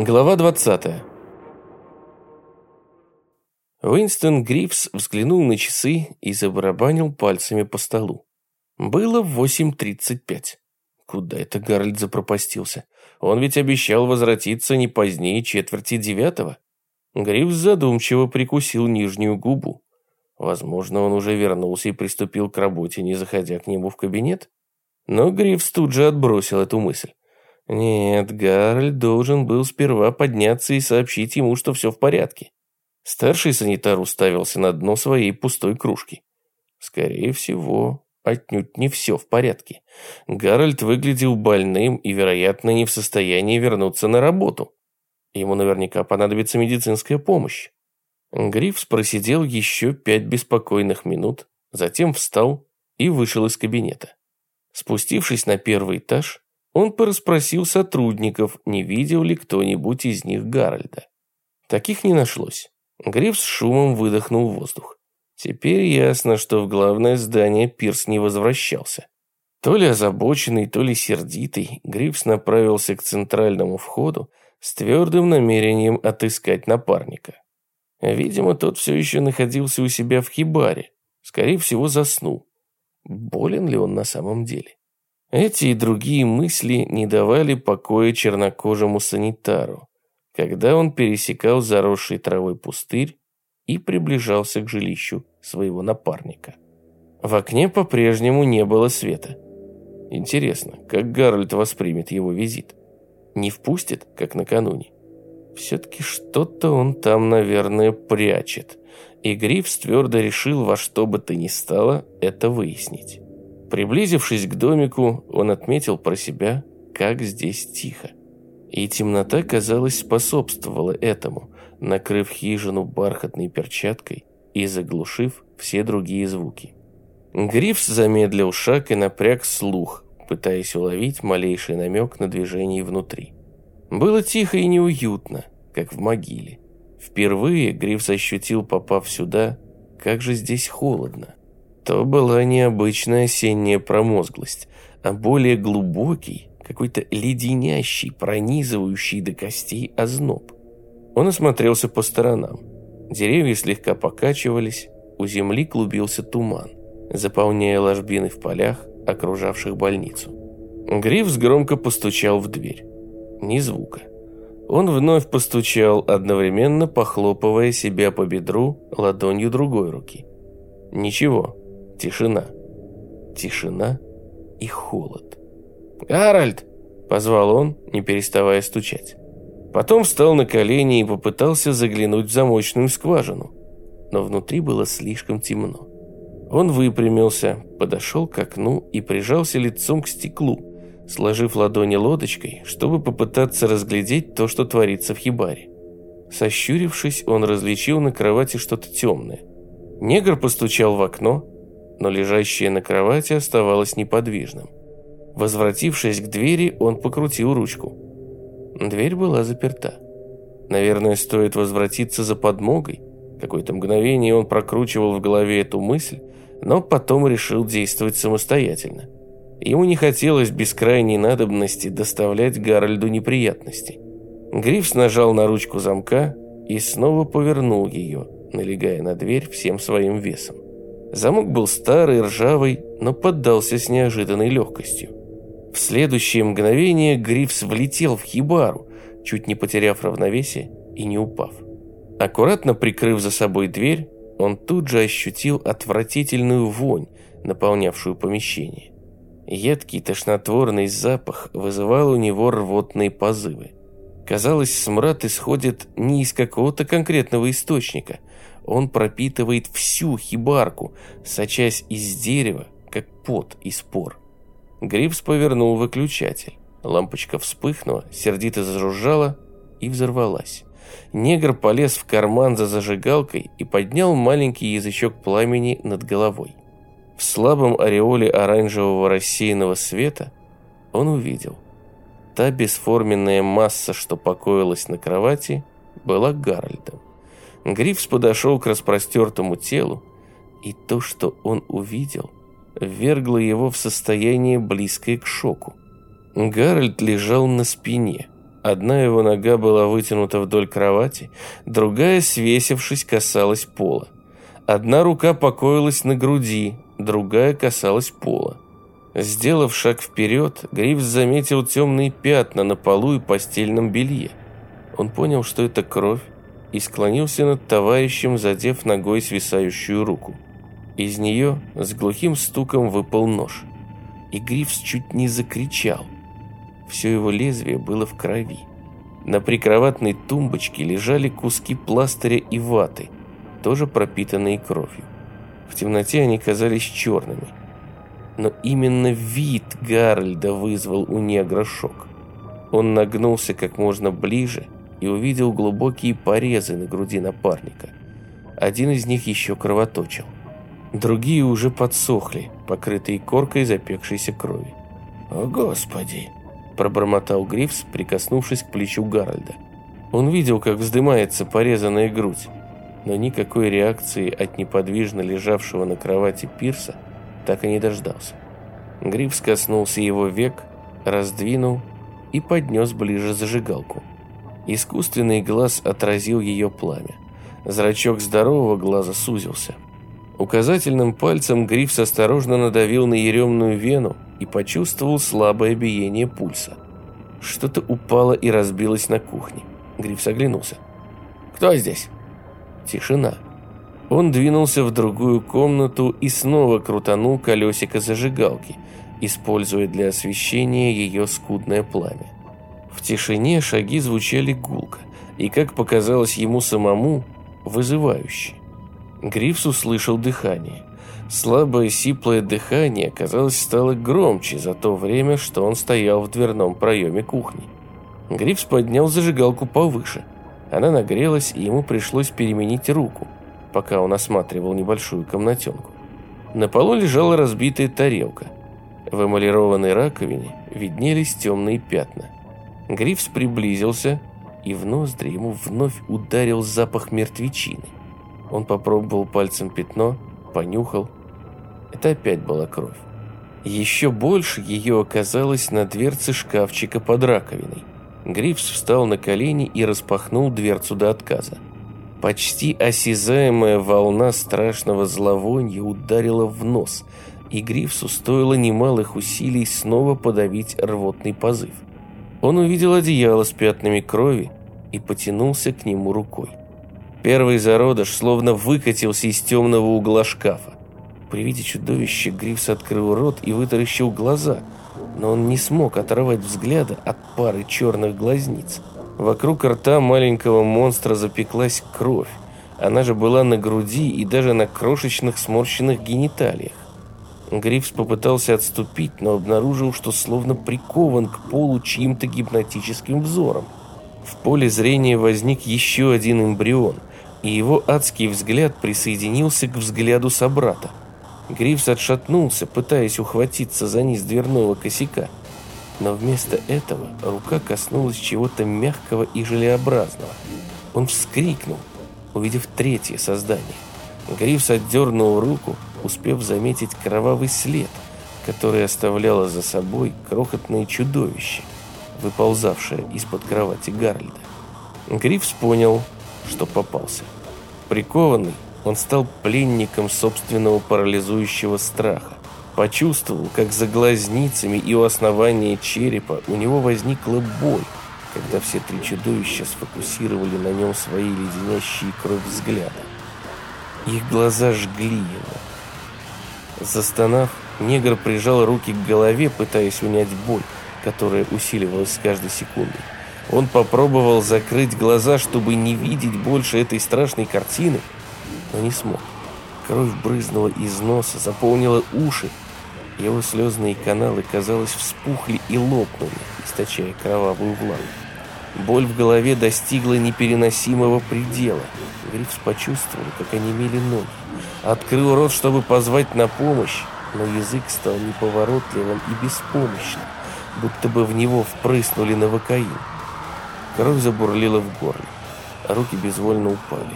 Глава 20. Уинстон Грифс взглянул на часы и забарабанил пальцами по столу. Было 8.35. Куда это Гарольд запропастился? Он ведь обещал возвратиться не позднее четверти девятого. Грифс задумчиво прикусил нижнюю губу. Возможно, он уже вернулся и приступил к работе, не заходя к нему в кабинет. Но Грифс тут же отбросил эту мысль. Нет, Гарольд должен был сперва подняться и сообщить ему, что все в порядке. Старший санитар уставился на дно своей пустой кружки. Скорее всего, отнюдь не все в порядке. Гарольд выглядел больным и, вероятно, не в состоянии вернуться на работу. Ему наверняка понадобится медицинская помощь. Грифс просидел еще пять беспокойных минут, затем встал и вышел из кабинета. Спустившись на первый этаж, он порасспросил сотрудников, не видел ли кто-нибудь из них Гарольда. Таких не нашлось. Гриф с шумом выдохнул воздух. Теперь ясно, что в главное здание Пирс не возвращался. То ли озабоченный, то ли сердитый, Грифс направился к центральному входу с твердым намерением отыскать напарника. Видимо, тот все еще находился у себя в хибаре. Скорее всего, заснул. Болен ли он на самом деле? Эти и другие мысли не давали покоя чернокожему санитару, когда он пересекал заросший травой пустырь и приближался к жилищу своего напарника. В окне по-прежнему не было света. Интересно, как Гарольд воспримет его визит? Не впустит, как накануне? Все-таки что-то он там, наверное, прячет. И Грифс твердо решил во что бы то ни стало это выяснить. Приблизившись к домику, он отметил про себя, как здесь тихо. И темнота, казалось, способствовала этому, накрыв хижину бархатной перчаткой и заглушив все другие звуки. Грифс замедлил шаг и напряг слух, пытаясь уловить малейший намек на движение внутри. Было тихо и неуютно, как в могиле. Впервые Грифс ощутил, попав сюда, как же здесь холодно то была не обычная осенняя промозглость, а более глубокий, какой-то леденящий, пронизывающий до костей озноб. Он осмотрелся по сторонам. Деревья слегка покачивались, у земли клубился туман, заполняя ложбины в полях, окружавших больницу. Грифс громко постучал в дверь. Ни звука. Он вновь постучал, одновременно похлопывая себя по бедру ладонью другой руки. Ничего. Тишина. Тишина и холод. «Гарольд!» – позвал он, не переставая стучать. Потом встал на колени и попытался заглянуть в замочную скважину. Но внутри было слишком темно. Он выпрямился, подошел к окну и прижался лицом к стеклу, сложив ладони лодочкой, чтобы попытаться разглядеть то, что творится в хибаре. Сощурившись, он различил на кровати что-то темное. Негр постучал в окно, но лежащее на кровати оставалось неподвижным. Возвратившись к двери, он покрутил ручку. Дверь была заперта. Наверное, стоит возвратиться за подмогой. Какое-то мгновение он прокручивал в голове эту мысль, но потом решил действовать самостоятельно. Ему не хотелось без крайней надобности доставлять Гарольду неприятности. Грифс нажал на ручку замка и снова повернул ее, налегая на дверь всем своим весом. Замок был старый, ржавый, но поддался с неожиданной легкостью. В следующее мгновение Грифс влетел в хибару, чуть не потеряв равновесие и не упав. Аккуратно прикрыв за собой дверь, он тут же ощутил отвратительную вонь, наполнявшую помещение. Едкий тошнотворный запах вызывал у него рвотные позывы. Казалось, смрад исходит не из какого-то конкретного источника, он пропитывает всю хибарку, сочась из дерева, как пот из пор. Грипс повернул выключатель. Лампочка вспыхнула, сердито зажужжала и взорвалась. Негр полез в карман за зажигалкой и поднял маленький язычок пламени над головой. В слабом ореоле оранжевого рассеянного света он увидел. Та бесформенная масса, что покоилась на кровати, была Гарольдом. Грифс подошел к распростертому телу, и то, что он увидел, ввергло его в состояние, близкое к шоку. Гарольд лежал на спине, Одна его нога была вытянута вдоль кровати, другая, свесившись, касалась пола. Одна рука покоилась на груди, другая касалась пола. Сделав шаг вперед, Грифс заметил темные пятна на полу и постельном белье. Он понял, что это кровь, и склонился над товарищем, задев ногой свисающую руку. Из нее с глухим стуком выпал нож. И Грифс чуть не закричал. Все его лезвие было в крови. На прикроватной тумбочке лежали куски пластыря и ваты, тоже пропитанные кровью. В темноте они казались черными. Но именно вид Гарольда вызвал у негра шок. Он нагнулся как можно ближе и увидел глубокие порезы на груди напарника. Один из них еще кровоточил. Другие уже подсохли, покрытые коркой запекшейся крови. «О, Господи!» – пробормотал Грифс, прикоснувшись к плечу Гарольда. Он видел, как вздымается порезанная грудь, но никакой реакции от неподвижно лежавшего на кровати Пирса так и не дождался. Грифс коснулся его век, раздвинул и поднес ближе зажигалку. Искусственный глаз отразил ее пламя. Зрачок здорового глаза сузился. Указательным пальцем Грифс осторожно надавил на еремную вену и почувствовал слабое биение пульса. Что-то упало и разбилось на кухне. Грифс оглянулся. «Кто здесь?» Тишина. Он двинулся в другую комнату и снова крутанул колесико зажигалки, используя для освещения ее скудное пламя. В тишине шаги звучали гулко и, как показалось ему самому, вызывающе. Грифс услышал дыхание. Слабое сиплое дыхание, казалось, стало громче за то время, что он стоял в дверном проеме кухни. Грифс поднял зажигалку повыше. Она нагрелась, и ему пришлось переменить руку, пока он осматривал небольшую комнатенку. На полу лежала разбитая тарелка. В эмалированной раковине виднелись темные пятна – Грифс приблизился, и в ноздри ему вновь ударил запах мертвечины. Он попробовал пальцем пятно, понюхал. Это опять была кровь. Еще больше ее оказалось на дверце шкафчика под раковиной. Грифс встал на колени и распахнул дверцу до отказа. Почти осязаемая волна страшного зловония ударила в нос, и Грифсу стоило немалых усилий снова подавить рвотный позыв. Он увидел одеяло с пятнами крови и потянулся к нему рукой. Первый зародыш словно выкатился из темного угла шкафа. При виде чудовища Грифс открыл рот и вытаращил глаза, но он не смог оторвать взгляда от пары черных глазниц. Вокруг рта маленького монстра запеклась кровь. Она же была на груди и даже на крошечных сморщенных гениталиях. Грифс попытался отступить, но обнаружил, что словно прикован к полу чьим-то гипнотическим взором. В поле зрения возник еще один эмбрион, и его адский взгляд присоединился к взгляду собрата. Грифс отшатнулся, пытаясь ухватиться за низ дверного косяка. Но вместо этого рука коснулась чего-то мягкого и желеобразного. Он вскрикнул, увидев третье создание. Грифс отдернул руку, успев заметить кровавый след, который оставляло за собой крохотное чудовище, выползавшее из-под кровати Гарльда. Грифс понял, что попался. Прикованный, он стал пленником собственного парализующего страха. Почувствовал, как за глазницами и у основания черепа у него возникла боль, когда все три чудовища сфокусировали на нем свои леденящие кровь взгляда. Их глаза жгли его. Застонав, негр прижал руки к голове, пытаясь унять боль, которая усиливалась с каждой секундой. Он попробовал закрыть глаза, чтобы не видеть больше этой страшной картины, но не смог. Кровь брызнула из носа, заполнила уши. Его слезные каналы, казалось, вспухли и лопнули, источая кровавую влагу. Боль в голове достигла непереносимого предела. Грифс почувствовал, как онемели ноги. Открыл рот, чтобы позвать на помощь, но язык стал неповоротливым и беспомощным, будто бы в него впрыснули новокаин. Кровь забурлила в горле, а руки безвольно упали.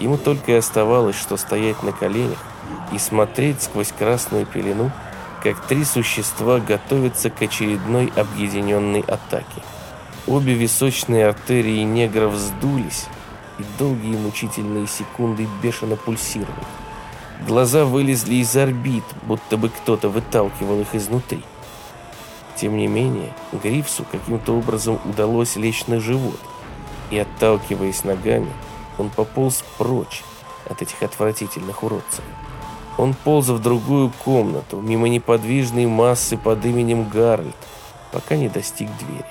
Ему только и оставалось, что стоять на коленях и смотреть сквозь красную пелену, как три существа готовятся к очередной объединенной атаке. обе височные артерии негра вздулись, и долгие мучительные секунды бешено пульсировали. Глаза вылезли из орбит, будто бы кто-то выталкивал их изнутри. Тем не менее, Грифсу каким-то образом удалось лечь на живот, и, отталкиваясь ногами, он пополз прочь от этих отвратительных уродцев. Он полз в другую комнату, мимо неподвижной массы под именем Гарольд, пока не достиг двери.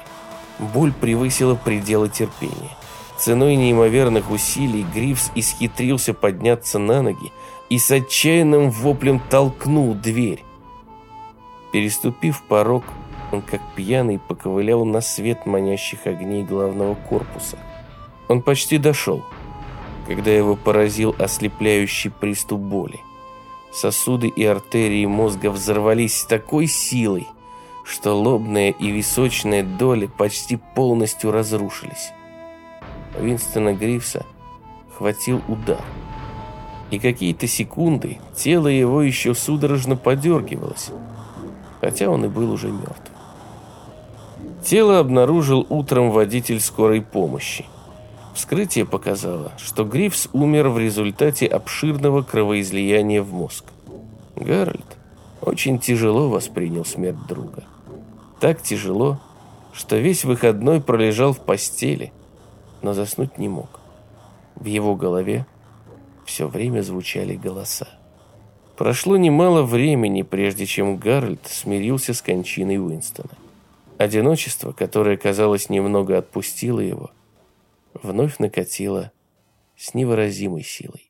Боль превысила пределы терпения. Ценой неимоверных усилий Грифс исхитрился подняться на ноги и с отчаянным воплем толкнул дверь. Переступив порог, он как пьяный поковылял на свет манящих огней главного корпуса. Он почти дошел, когда его поразил ослепляющий приступ боли. Сосуды и артерии мозга взорвались с такой силой, что лобная и височная доли почти полностью разрушились. Винстона Грифса хватил удар. И какие-то секунды тело его еще судорожно подергивалось, хотя он и был уже мертв. Тело обнаружил утром водитель скорой помощи. Вскрытие показало, что Грифс умер в результате обширного кровоизлияния в мозг. Гарольд очень тяжело воспринял смерть друга. Так тяжело, что весь выходной пролежал в постели, но заснуть не мог. В его голове все время звучали голоса. Прошло немало времени, прежде чем Гарольд смирился с кончиной Уинстона. Одиночество, которое, казалось, немного отпустило его, вновь накатило с невыразимой силой.